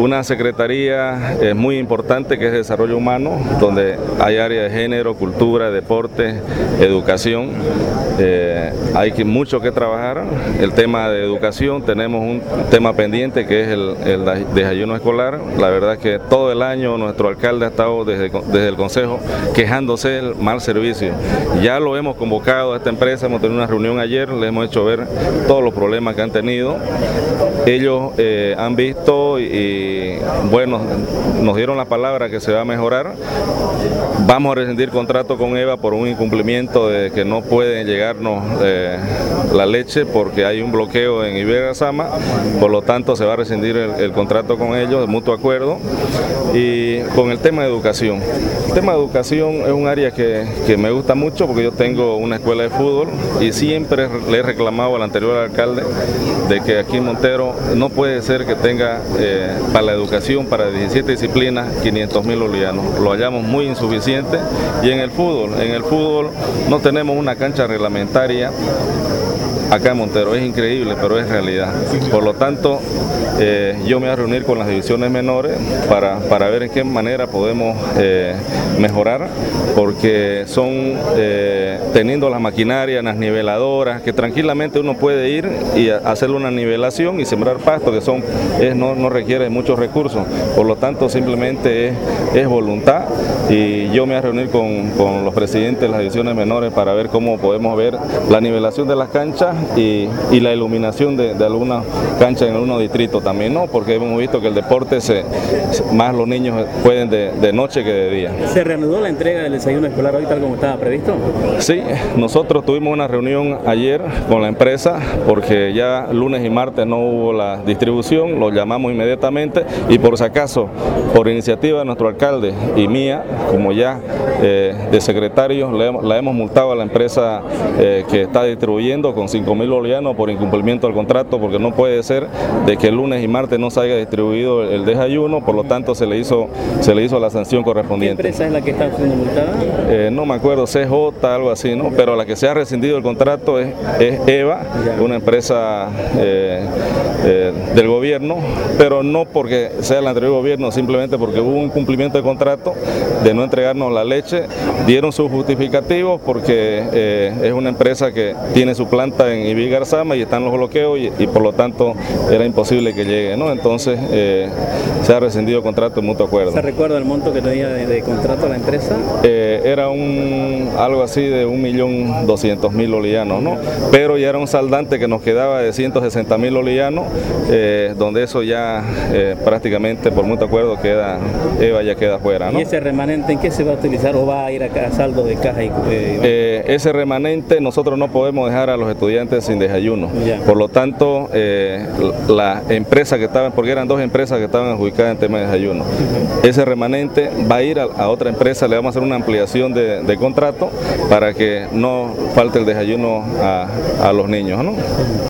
una secretaría eh, muy importante que es Desarrollo Humano, donde hay área de género, cultura, deporte, educación. Eh, hay mucho que trabajar. El tema de educación, tenemos un tema pendiente que es el, desayuno escolar. La verdad que todo el año nuestro alcalde ha estado desde, desde el Consejo quejándose del mal servicio. Ya lo hemos convocado a esta empresa, hemos tenido una reunión ayer, le hemos hecho ver todos los problemas que han tenido. Ellos eh, han visto y, bueno, nos dieron la palabra que se va a mejorar. Vamos a rescindir contrato con Eva por un incumplimiento de que no pueden llegarnos eh, la leche porque hay un bloqueo en Iberia Sama, por lo tanto se va a rescindir el, contrato con ellos de mutuo acuerdo. Y con el tema de educación. El tema de educación es un área que, que me gusta mucho porque yo tengo una escuela de fútbol y siempre le he reclamado al anterior alcalde de que aquí en Montero no puede ser que tenga eh, para la educación, para 17 disciplinas, 500 mil bolivianos. Lo hallamos muy insuficiente y en el fútbol, en el fútbol no tenemos una cancha reglamentaria acá en Montero. Es increíble, pero es realidad. Por lo tanto, eh, yo me voy a reunir con las divisiones menores para, para ver en qué manera podemos eh, mejorar, porque son eh, teniendo las maquinarias, las niveladoras, que tranquilamente uno puede ir y hacer una nivelación y sembrar pasto, que son no, no requiere muchos recursos. Por lo tanto, simplemente es, es voluntad y yo me voy a reunir con, con los presidentes de las divisiones menores para ver cómo podemos ver la nivelación de las canchas y, y la iluminación de, de algunas canchas en algunos distritos también, ¿no? Porque hemos visto que el deporte, se, más los niños pueden de, de noche que de día. ¿Se reanudó la entrega del desayuno escolar hoy tal como estaba previsto? Sí, nosotros tuvimos una reunión ayer con la empresa porque ya lunes y martes no hubo la distribución, lo llamamos inmediatamente y por si acaso, por iniciativa de nuestro alcalde y mía, como ya eh, de secretario, le, la hemos multado a la empresa eh, que está distribuyendo con 5 mil bolivianos por incumplimiento del contrato porque no puede ser de que el lunes y martes no se haya distribuido el desayuno, por lo tanto se le hizo, se le hizo la sanción correspondiente. ¿Qué empresa es la que está siendo multada? Eh, no me acuerdo, CJ, algo así, ¿no? Pero la que se ha rescindido el contrato es, es EVA, una empresa eh, eh, del gobierno, pero no porque sea el anterior gobierno, simplemente porque hubo un incumplimiento de contrato de no entregarnos la leche. Dieron sus justificativos porque es una empresa que tiene su planta en Ibigarzama y están los bloqueos y, y por lo tanto era imposible que llegue, ¿no? Entonces eh, se ha rescindido el contrato en mutuo acuerdo. ¿Se recuerda el monto que tenía de, de contrato la empresa? Eh, era un algo así de un millón doscientos mil bolivianos, ¿no? Pero ya era un saldante que nos quedaba de 160 mil bolivianos, eh, donde eso ya eh, prácticamente por mutuo acuerdo queda, Eva ya queda fuera, ¿no? ¿Y ese remanente en qué se va a utilizar o va a ir a, a saldo de caja? Y, ese remanente nosotros no podemos dejar a los estudiantes sin desayuno. Por lo tanto, eh, la empresa que estaban, porque eran dos empresas que estaban adjudicadas en tema de desayuno, ese remanente va a ir a, a otra empresa, le vamos a hacer una ampliación de, de contrato para que no falte el desayuno a, a los niños. ¿no?